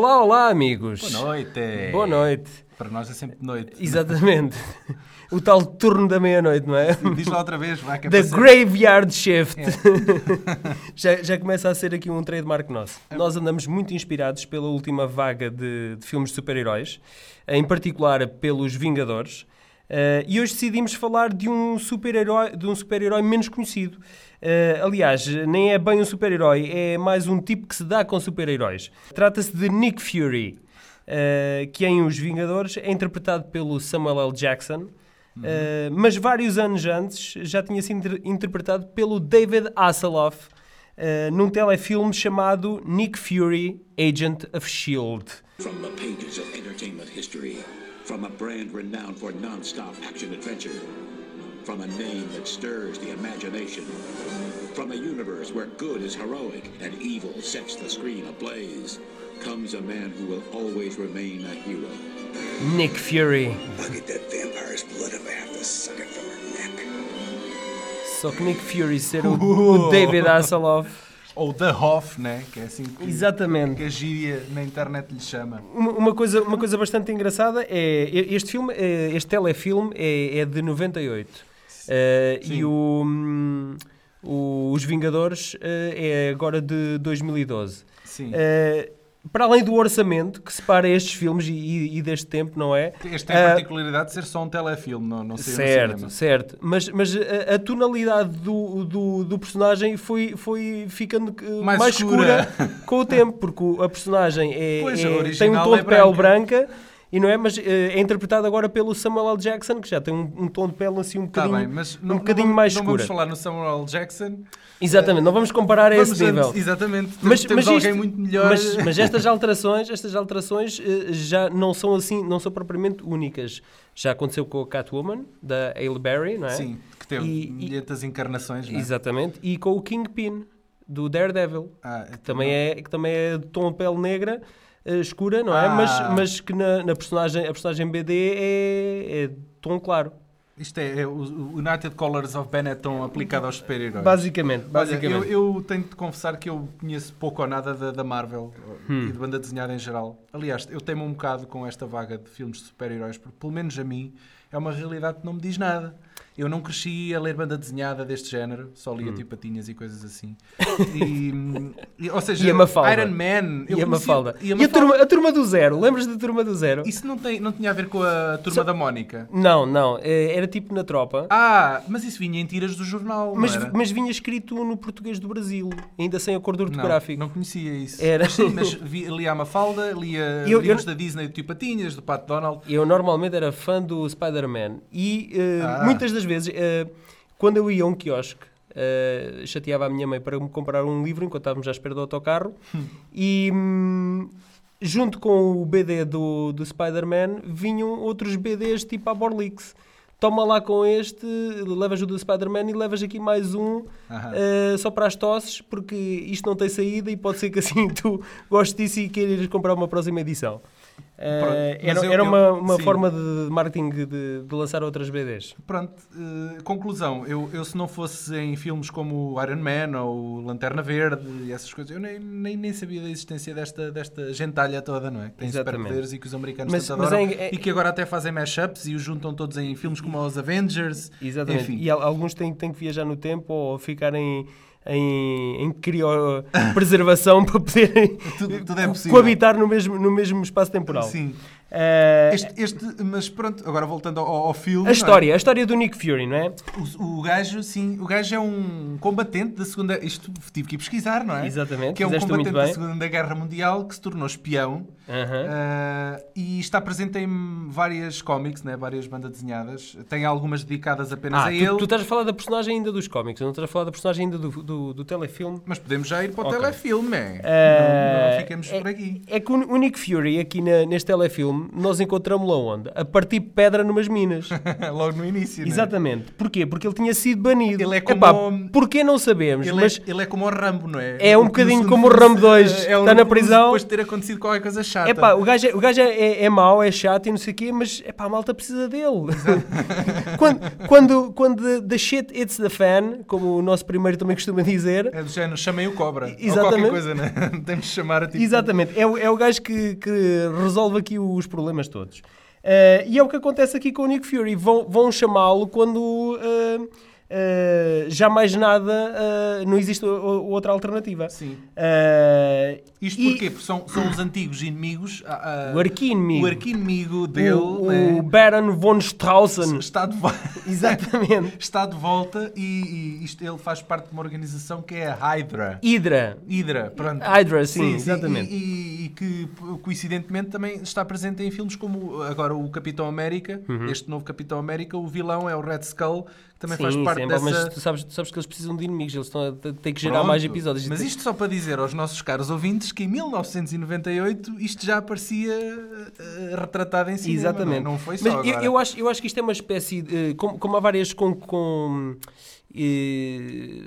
Olá, olá, amigos. Boa noite. Boa noite. Para nós é sempre noite. Exatamente. o tal turno da meia-noite, não é? Diz lá outra vez, vai que é The para ser- Graveyard Shift. É. já, já começa a ser aqui um trademark nosso. Nós andamos muito inspirados pela última vaga de, de filmes de super-heróis, em particular pelos Vingadores. Eh, e hoje decidimos falar de um super-herói de um super-herói menos conhecido. Eh, aliás, nem é bem um super-herói, é mais um tipo que se dá com super-heróis. Trata-se de Nick Fury, eh, que em Os Vingadores é interpretado pelo Samuel L. Jackson. Uh, mas vários anos antes já tinha sido inter- interpretado pelo David Hasselhoff uh, num telefilme chamado Nick Fury, Agent of S.H.I.E.L.D. From the pages of entertainment history, from a brand renowned for non-stop action adventure, from a name that stirs the imagination, from a universe where good is heroic and evil sets the screen ablaze, comes a man who will always remain a hero. Nick Fury. Só que Nick Fury ser o, o David Hasselhoff. Ou The Hoff, né? Que é assim que, Exatamente. que a gíria na internet lhe chama. Uma, uma coisa, uma coisa bastante engraçada é este filme, é- este telefilme é, é de 98 Uh, Sim. e o, hum, o- Os Vingadores uh, é agora de 2012. Sim. Uh, para além do orçamento que separa estes filmes e, e- e deste tempo, não é? Este tem a Uh, particularidade de ser só um telefilme, não, não no Certo, certo. Mas, mas a, a tonalidade do, do, do personagem foi, foi ficando uh, Mais mais, escura. escura. com o tempo, porque a personagem é, Pois, é- tem um tom é de pele branca. branca. E não é, mas uh, é interpretado agora pelo Samuel L. Jackson, que já tem um, um tom de pele assim um Está bocadinho, bem, mas um não, bocadinho não, mais não escura. vamos falar no Samuel L. Jackson. Exatamente, não vamos comparar a Vamos esse nível. Exatamente. Mas, Temos mas alguém isto- muito melhor. Mas, mas estas alterações, estas alterações eh, já não são assim, não são propriamente únicas. Já aconteceu com a Catwoman da Halle Berry, não é? Sim, que teve E- milhentas encarnações, não é? Exatamente. E com o Kingpin do Daredevil, Ah, que também é que também é de tom de pele negra eh, escura, não é? Ah. Mas, mas que na, na personagem a personagem BD é, é de tom claro. Isto é, é o United Colors of Benetton aplicado aos super-heróis. Basicamente, Olha, basicamente. eu, eu tenho de confessar que eu conheço pouco ou nada da, da Marvel Hum. e de banda desenhada em geral. Aliás, eu temo um bocado com esta vaga de filmes de super-heróis, porque pelo menos a mim é uma realidade que não me diz nada. Eu não cresci a ler banda desenhada deste género, só Hum. lia tipo patinhas e coisas assim. E, e- ou seja, E a Mafalda. Iron Man. E a Mafalda. E E a a, Mafalda. turma, a turma do zero, lembras da turma do zero? Isso não, tem, não tinha a ver com a turma da Mónica. Não, não, eh, era tipo na tropa. Ah, mas isso vinha em tiras do jornal. Mas, não mas vinha escrito no português do Brasil, ainda sem acordo Não, ortográfico. Não, conhecia isso. Era. Mas sim, mas vi, lia a Mafalda, lia Eu- livros eu- da Disney do Tio Patinhas, do Pato Donald. Eu normalmente era fã do Spider-Man e eh, Ah. muitas das vezes, eh, quando eu ia a um quiosque, eh, chateava a minha mãe para me comprar um livro enquanto estávamos à espera do autocarro e hum, junto com o BD do, do Spider-Man vinham outros BDs tipo a Borlix. Toma lá com este, levas o do Spider-Man e levas aqui mais um eh, só para as tosses, porque isto não tem saída e pode ser que assim tu gostes disso e queiras comprar uma próxima edição. Eh, era eu- era uma, uma sim. forma de marketing de, de lançar outras BDs. Pronto, eh, conclusão. Eu, eu se não fosse em filmes como o Iron Man ou Lanterna Verde e essas coisas, eu nem, nem, nem sabia da existência desta, desta gentalha toda, não é? Que tem superpoderes e que os americanos Mas- tanto mas adoram. é- é- E que agora até fazem mashups e os juntam todos em filmes como os Avengers. Exatamente. Enfim. E al- alguns têm, têm que viajar no tempo ou ficar em, em, criopreservação para poderem Tudo- tudo é coabitar no mesmo, no mesmo espaço temporal. Sim. Eh, Este, este- mas pronto, agora voltando ao, ao filme. a é? história, a história do Nick Fury, não é? O, o gajo, sim, o gajo é um combatente da Segunda. Isto tive que ir pesquisar, não é? Exatamente, Que é um combatente da. Segunda Guerra Mundial que se tornou espião Aham. ah, e está presente em várias cómics, né? várias bandas desenhadas. Tem algumas dedicadas apenas Ah, a tu, ele. tu estás a falar da personagem ainda dos cómics, não estás a falar da personagem ainda do, do, do telefilme. Mas podemos já ir para o Ok. telefilme, é? Eh, não, não fiquemos é, por aqui. É que o o Nick Fury, aqui na- neste telefilme, filme, nós encontramos-lo onde? A partir pedra numas minas. Logo no início, né? Exatamente. Porquê? Porque ele tinha sido banido. Ele é como Epá, o- porquê não sabemos? Ele, mas é, ele é como o Rambo, não é? É um bocadinho como o Rambo 2, é está um na Rambo prisão. Depois de ter acontecido qualquer coisa chata. Epá, o gajo, é, o gajo é, é mau, é chato e não sei o quê, mas epá, a malta precisa dele. quando, quando, quando the shit hits the fan, como o nosso primeiro também costuma dizer, É do género, chamem o Cobra. Ou Exatamente. qualquer coisa, né? Temos de chamar a tipo. Exatamente, é, o- é o gajo que, que resolve aqui os problemas todos. Eh, e é o que acontece aqui com o Nick Fury. Vão, vão chamá-lo quando eh, eh, já mais nada, eh, não existe outra alternativa. Sim. Eh, Isto e porquê? Porque são, são os antigos inimigos. ah, ah, O arqui-inimigo. O arqui-inimigo dele. o, né? o Baron von Straussen. Está de, vo- Exatamente. está de volta e, e isto, ele faz parte de uma organização que é a Hydra. Hydra. Hydra, pronto. Hydra, sim, exatamente. E, e- e que coincidentemente também está presente em filmes como agora o Capitão América, este novo Capitão América, o vilão é o Red Skull, também faz Sim, parte sim, dessa. mas tu sabes, tu sabes que eles precisam de inimigos, eles estão a ter que gerar Pronto. mais episódios. Mas isto só para dizer aos nossos caros ouvintes que em 1998 isto já aparecia eh, retratado em cinema. Exatamente. Não, é? não foi só Mas eu, eu acho, eu acho que isto é uma espécie, de, como, como há várias com, com eh,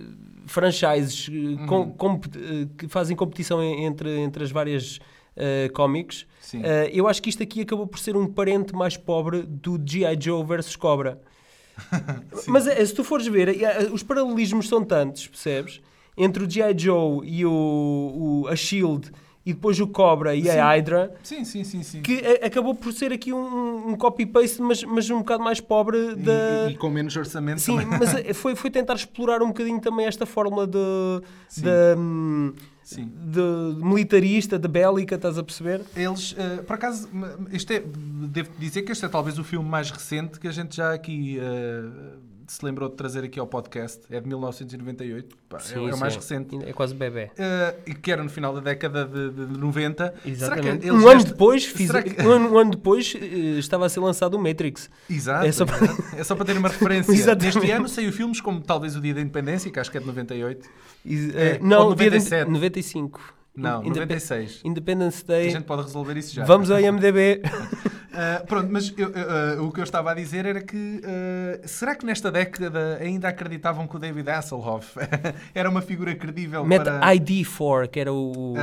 franchises Uhum. com- eh, que fazem competição en- entre, entre as várias eh, cómics, eu acho que isto aqui acabou por ser um parente mais pobre do G.I. Joe versus Cobra. Mas eh, se tu fores ver, eh, os paralelismos são tantos, percebes? Entre o G.I. Joe e o, o- a Shield e depois o Cobra e a Sim. Hydra, Sim, sim, sim, sim. que a- acabou por ser aqui um, um copy-paste, mas, mas um bocado mais pobre E- da... e, e com menos orçamento Sim, também. mas eh, foi, foi tentar explorar um bocadinho também esta fórmula de, Sim. de, hum, Sim. de militarista, de bélica, estás a perceber? Eles, eh, por acaso, isto é, devo dizer que este é talvez o filme mais recente que a gente já aqui eh, se lembrou de trazer aqui ao podcast. É de 1998, pá, é- Sim, é, o mais recente. É quase bebê. E que era no final da década de, de- de 90. Exatamente. Um, ano depois, fiz, que- um, ano, um ano depois eh, estava a ser lançado o Matrix. Exato, É só para- é só para ter uma referência. Exatamente. Neste ano saiu filmes como talvez o Dia da Independência, que acho que é de 98. E, É, eh, não, ou dia de- 97. 95. Não, Indep- 96. Independence A Day. gente pode resolver isso já. Vamos ao IMDB. Uh, pronto, mas eu- uh, o que eu estava a dizer era que uh, será que nesta década ainda acreditavam que o David Hasselhoff era uma figura credível Mete para ID4, que era o.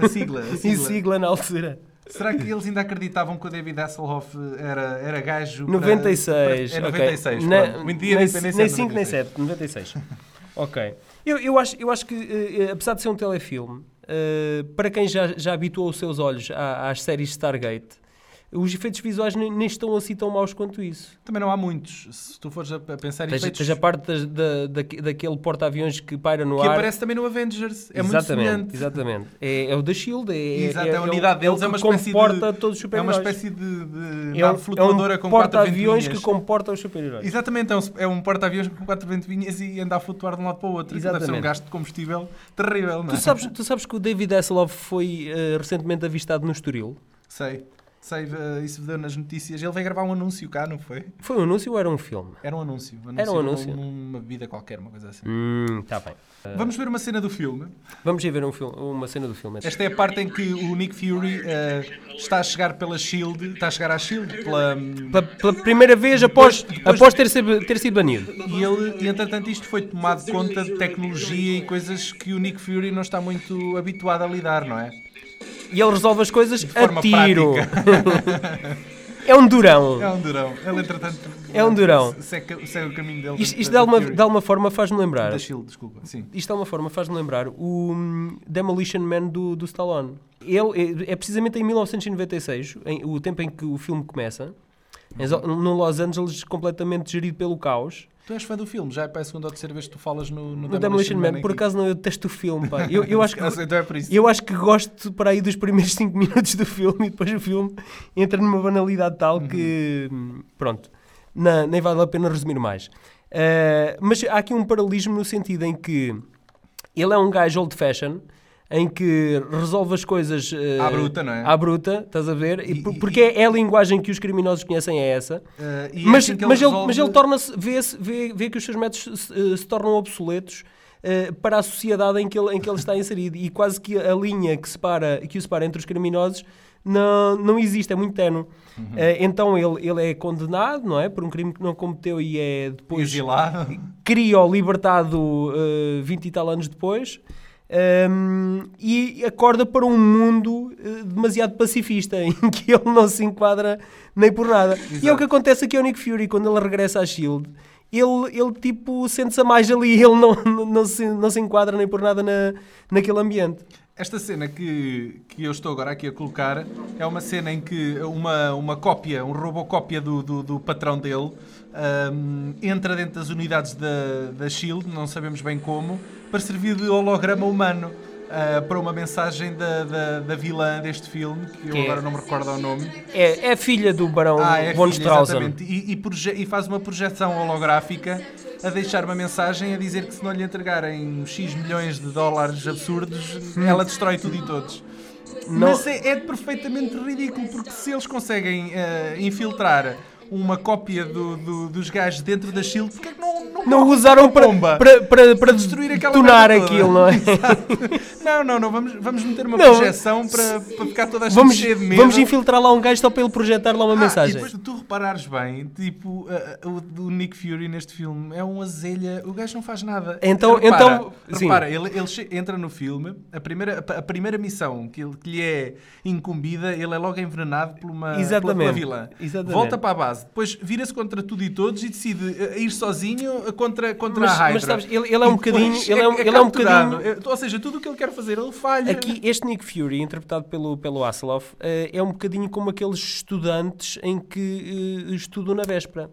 a, sigla? a sigla. sigla na altura. Será que eles ainda acreditavam que o David Hasselhoff era, era gajo para- 96. para- é ok. 96, Na- pronto. O dia nem, nem é de 5 nem 96. 7, 96. ok. Eu, eu, acho, eu acho que, eh, eh, apesar de ser um telefilme, eh, para quem já, já habituou os seus olhos à- às séries Stargate, os efeitos visuais nem, nem estão assim tão maus quanto isso. Também não há muitos. Se tu fores a, pensar em Tens, efeitos... tens a parte da, daque- daquele porta-aviões que paira no que ar. aparece também no Avengers. É muito exatamente, semelhante. exatamente. É, é o da Shield, é, Exato, é, a unidade o- deles é uma que espécie comporta de, todos os É uma super-heróis. espécie de, de É um, flutuadora é um com quatro porta-aviões que comporta os super-heróis. Exatamente, é um, é um porta-aviões com quatro ventoinhas e anda a flutuar de um lado para o outro. Aquilo Deve ser um Exatamente. gasto de combustível terrível, não é? Tu sabes, tu sabes que o David Hasselhoff foi eh, recentemente avistado no Estoril? Sei, sei, eh, isso deu nas notícias. Ele veio gravar um anúncio cá, não foi? Foi um anúncio ou era um filme? Era um anúncio. Era um anúncio. Numa bebida qualquer, uma coisa assim. Hum, tá bem. Vamos ver uma cena do filme. Vamos ir ver um filme, uma cena do filme. Esta é a parte em que o Nick Fury eh, está a chegar pela Shield, está a chegar à Shield pela, Pela, pela primeira vez após, depois- após ter, sido, ter sido banido. E ele, e entretanto, isto foi tomado conta de tecnologia e coisas que o Nick Fury não está muito habituado a lidar, não é? E ele resolve as coisas a tiro. é um durão. É um durão. Ele, entretanto, É um durão. Segue, segue o caminho dele. Isto, isto de, alguma, de alguma forma faz-me lembrar. Da Shield, desculpa. Sim. Isto de alguma forma faz-me lembrar o hum, Demolition Man do, do Stallone. Ele é, é precisamente em 1996, em- o tempo em que o filme começa, em num Los Angeles completamente gerido pelo caos. Tu és fã do filme, já é para a segunda ou terceira vez que tu falas no, no, No Demolition Man, por aqui. acaso não, eu detesto o filme, pá. Eu, eu acho que, Então é por eu acho que gosto para aí dos primeiros 5 minutos do filme e depois o filme entra numa banalidade tal que, hum, pronto, na- nem vale a pena resumir mais. Ah, mas há aqui um paralelismo no sentido em que ele é um gajo old fashion, em que resolve as coisas ah, À bruta, não é? à bruta, estás a ver? E E- por- e- porque é, é a linguagem que os criminosos conhecem, é essa. Eh, é mas, assim que mas, ele, resolve- mas ele torna-se, vê, vê, vê que os seus métodos se, eh, se tornam obsoletos eh, para a sociedade em que, ele, em que ele está inserido. E quase que a linha que, separa, que o separa entre os criminosos não, não existe, é muito tenue. Eh, então ele, ele é condenado, não é? Por um crime que não cometeu e é depois Exilado. criou libertado eh, 20 e tal anos depois ehm, e acorda para um mundo eh, demasiado pacifista em que ele não se enquadra nem por nada. E é o que acontece aqui ao Nick Fury quando ele regressa à Shield. Ele, ele tipo, sente-se a mais ali, ele não, não, não se, não se enquadra nem por nada na, naquele ambiente. Esta cena que, que eu estou agora aqui a colocar é uma cena em que uma, uma cópia, um robocópia do, do, do patrão dele ahm, entra dentro das unidades da, da SHIELD, não sabemos bem como, para servir de holograma humano ah, para uma mensagem da, da, da vilã deste filme, que eu Que é- agora não me recordo o nome. É, é filha do Barão Ah, é von. E, e e faz uma projeção holográfica a deixar uma mensagem a dizer que se não lhe entregarem X milhões de dólares absurdos, ela destrói tudo e todos. Não- Mas é, é perfeitamente ridículo, porque se eles conseguem eh, infiltrar uma cópia do- do- dos gajos dentro da SHIELD, porque é que não, não, usaram para, bomba? para, para, para destruir aquela toda. aquilo, não é? Não, não, não, vamos, vamos meter uma Não. projeção para, para ficar toda a gente Vamos, cheia de medo. vamos infiltrar lá um gajo só para ele projetar lá uma Ah, mensagem. E depois, se tu reparares bem, tipo, a- o, o Nick Fury neste filme é um azelha, o gajo não faz nada. Então- repara, então, sim. repara, ele, ele che- entra no filme, a primeira, a primeira missão que, ele- que lhe é incumbida, ele é logo envenenado por uma, pela, Exatamente. pela vilã. Exatamente. Volta para a base, depois vira-se contra tudo e todos e decide eh, ir sozinho contra, contra Mas- a Hydra. mas sabes, ele- ele é um bocadinho- ele é um- ele é um bocadinho- Ou seja, tudo o que ele quer fazer, ele falha. Aqui, este Nick Fury, interpretado pelo, pelo Hasselhoff, eh, é um bocadinho como aqueles estudantes em que eh, estudam na véspera.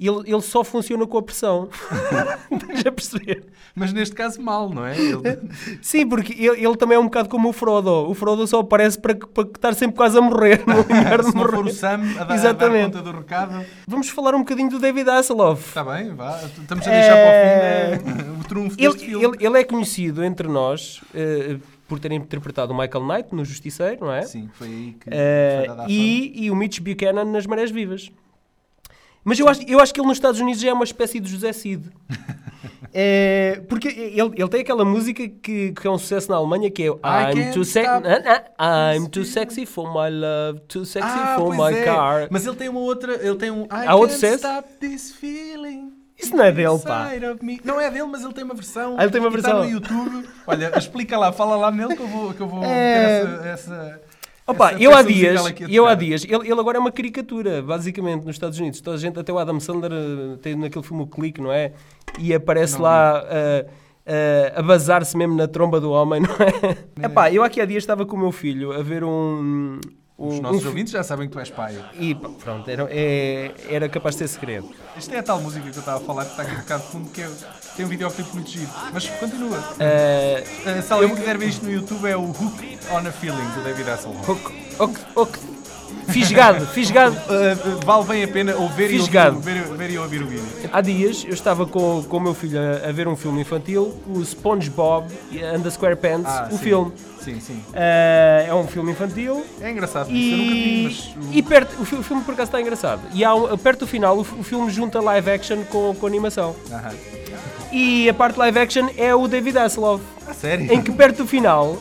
Ele, ele só funciona com a pressão. Estás a perceber? Mas neste caso mal, não é? Ele- Sim, porque ele, ele também é um bocado como o Frodo. O Frodo só aparece para, para estar sempre quase a morrer. No lugar de se não for o Sam a dar, a dar Exatamente. conta do recado, Vamos falar um bocadinho do David Hasselhoff. está bem, vá. Estamos a deixar É. para o fim né, o trunfo Ele, deste filme. ele, ele é conhecido entre nós eh, por ter interpretado o Michael Knight no Justiceiro, não é? Sim, foi aí que Eh, foi e, e o Mitch Buchanan nas Marés Vivas. Mas eu acho, eu acho que ele nos Estados Unidos já é uma espécie de José Cid. Eh, porque ele, ele tem aquela música que, que é um sucesso na Alemanha que é I'm too, se I'm too sexy for my love, too sexy Ah, for my é. car. Mas ele tem uma outra. Ele tem um. I Há outro sucesso? stop this feeling. Isso não é dele, pá. Não é dele, mas ele tem uma versão. Ah, ele tem uma está versão. no YouTube. Olha, explica lá, fala lá nele que eu vou, que eu vou É. ter essa. essa Opa, eu há dias, a eu há dias, ele, ele agora é uma caricatura, basicamente, nos Estados Unidos. Toda a gente, até o Adam Sandler eh, tem naquele filme o Clique, não é? E aparece Não lá eh, eh, a bazar-se mesmo na tromba do homem, não é? Epá, eu aqui há dias estava com o meu filho a ver um... Os nossos fi- ouvintes já sabem que tu és pai. E pronto, era, é- era capaz de ter segredo. Isto é a tal música que eu estava a falar que está aqui um bocado de fundo, que é, tem um videoclipe muito giro. Mas continua. Eh, Uh, se alguém quiser ver isto no YouTube, é o Hook on a Feeling do David Hasselhoff. ok, ok, ok. Fisgado, fisgado. Uh, uh, vale bem a pena ouvir e, ouvir, Fisgado. ver, ver e ouvir o vídeo. Há dias eu estava com, com o meu filho a, a ver um filme infantil, o SpongeBob and the SquarePants, Ah, o sim. filme. Sim, sim. Eh, é um filme infantil É engraçado, isso eu nunca vi, e, mas. e perto, o, fi- o filme por acaso está engraçado. E há perto do final o, o filme junta live action com, com animação. Aham. E a parte live action é o David Hasselhoff, Ah, sério? em que perto do final,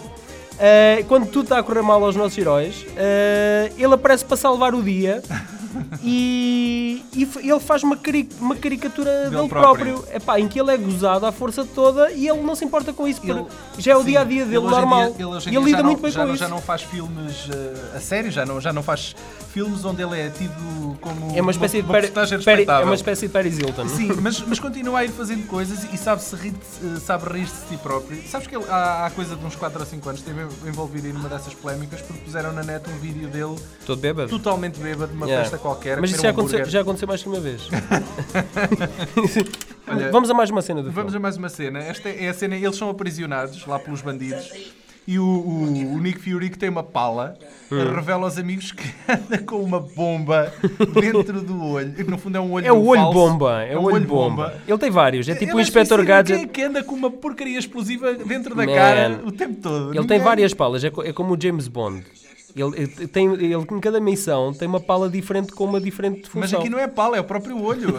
eh, quando tudo está a correr mal aos nossos heróis, eh, ele aparece para salvar o dia. E, e ele faz uma, cari- uma caricatura dele, próprio. próprio, Epá, em que ele é gozado à força toda e ele não se importa com isso, Ele- já é o Sim, dia a dia ele dele normal. dia- ele e ele lida já muito não, bem já com não, isso. Já não faz filmes uh, a sério, já não, já não faz filmes onde ele é tido como É uma espécie de uma Peri- personagem Peri- é uma espécie de Paris Hilton. Sim, mas, mas continua a ir fazendo coisas e sabe-se rir, de- sabe rir-se de si próprio. Sabes que ele, há, há coisa de uns 4 ou 5 anos esteve envolvido em uma dessas polémicas porque puseram na net um vídeo dele Todo bêbado. totalmente bêbado numa Yeah. festa qualquer. Mas isso já um aconteceu, já aconteceu mais que uma vez. Olha, Vamos a mais uma cena do Vamos a filme. mais uma cena. Esta é a cena, eles são aprisionados lá pelos bandidos. E o, o- o Nick Fury, que tem uma pala, Hum. revela aos amigos que anda com uma bomba dentro do olho. Que no fundo é um olho É o olho falso. bomba, é o olho bomba. Ele tem vários, é tipo o acho Inspector isso Gadget. Quem é que anda com uma porcaria explosiva dentro da Man. cara o tempo todo? Ele tem Ninguém. várias palas, é, é como o James Bond. Ele, ele tem, ele em cada missão tem uma pala diferente com uma diferente função. Mas aqui não é pala, é o próprio olho.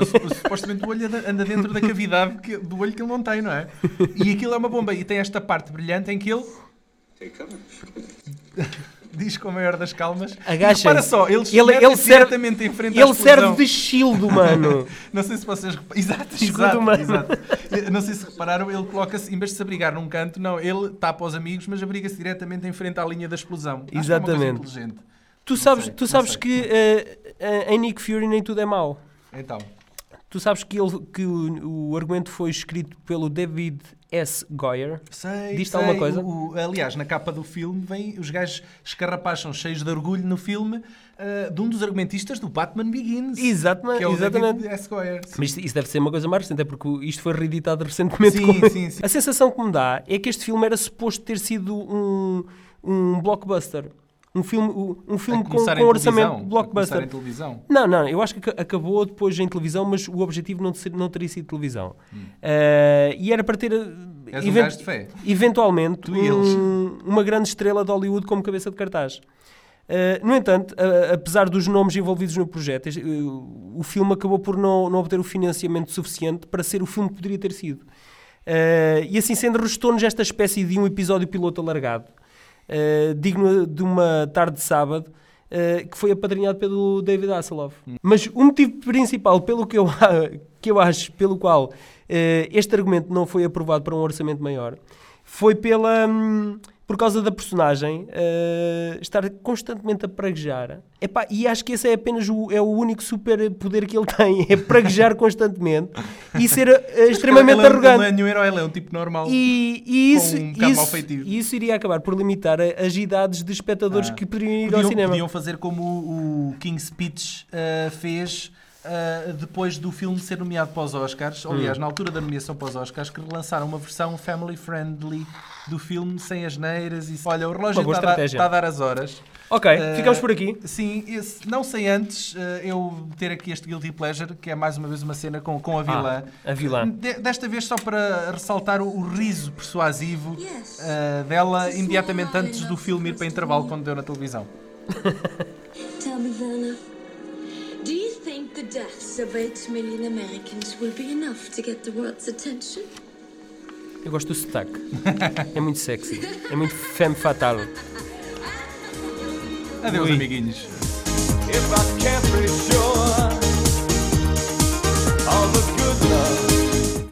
Supostamente o olho anda- anda dentro da cavidade que- do olho que ele não tem, não é? E aquilo é uma bomba. E tem esta parte brilhante em que ele Take cover. Diz com a maior das calmas. Agacha-se. repara só, eles Ele- ele serve- em frente Ele serve de shield, mano. Não sei se vocês. Exato, Escudo exato, humano. exato. Não sei se repararam, ele coloca-se, em vez de se abrigar num canto, não, ele tapa aos amigos, mas abriga-se diretamente em frente à linha da explosão. É Exatamente. inteligente. Tu sabes, sei, tu sabes que eh, em Nick Fury nem tudo é mau. Então, Tu sabes que, ele, que o, o argumento foi escrito pelo David S. Goyer. sei. Diz-te sei, alguma coisa? o- aliás, na capa do filme, vem, os gajos escarrapacham cheios de orgulho no filme ah, de um dos argumentistas do Batman Begins. Exatamente. Que é o exatamente. David S. Goyer. Mas isto, isso deve ser uma coisa mais recente, é porque isto foi reeditado recentemente. Sim, com- sim, sim. A sensação que me dá é que este filme era suposto ter sido um, um blockbuster. Um filme, um filme com, com orçamento blockbuster. começar em televisão. Não, não, eu acho que ac- acabou depois em televisão, mas o objetivo não, ser- não teria sido televisão. Hum. Eh, e era para ter, eh, És um event- gajo de fé. eventualmente, um- uma grande estrela de Hollywood como cabeça de cartaz. Eh, no entanto, a- apesar dos nomes envolvidos no projeto, eh, o filme acabou por não, não obter o financiamento suficiente para ser o filme que poderia ter sido. E assim sendo, restou-nos esta espécie de um episódio piloto alargado, eh, digno de uma tarde de sábado, eh, que foi apadrinhado pelo David Hasselhoff. Mas o motivo principal pelo que eu, que eu acho pelo qual eh, este argumento não foi aprovado para um orçamento maior foi pela hum, por causa da personagem eh, estar constantemente a praguejar. Epá, e acho que esse é apenas o, é o único super poder que ele tem, é praguejar constantemente e ser eh, extremamente ele, é- arrogante. Ele não é nenhum herói, ele é um tipo normal. E, e isso, um isso, isso iria acabar por limitar as idades de espectadores Ah. que poderiam ir ao Podiam, cinema. podiam fazer como o, o King's Speech ah, fez ah, depois do filme ser nomeado para os Oscars. Aliás, Hum. na altura da nomeação para os Oscars, que relançaram uma versão family friendly do filme, sem as neiras. E... Olha, o relógio está a, está a dar as horas. Ok, Ah, ficamos por aqui. Sim, esse- não sei antes ah, eu ter aqui este Guilty Pleasure, que é mais uma vez uma cena com, com a vilã. a vilã. De- desta vez só para ressaltar o, o riso persuasivo ah, dela imediatamente antes do filme ir para intervalo quando deu na televisão. Tell me, think the deaths of 8 million Americans will be enough to get the world's attention? Eu gosto do sotaque. é muito sexy. É muito femme fatale. Adeus, Ui. amiguinhos. If I can't be sure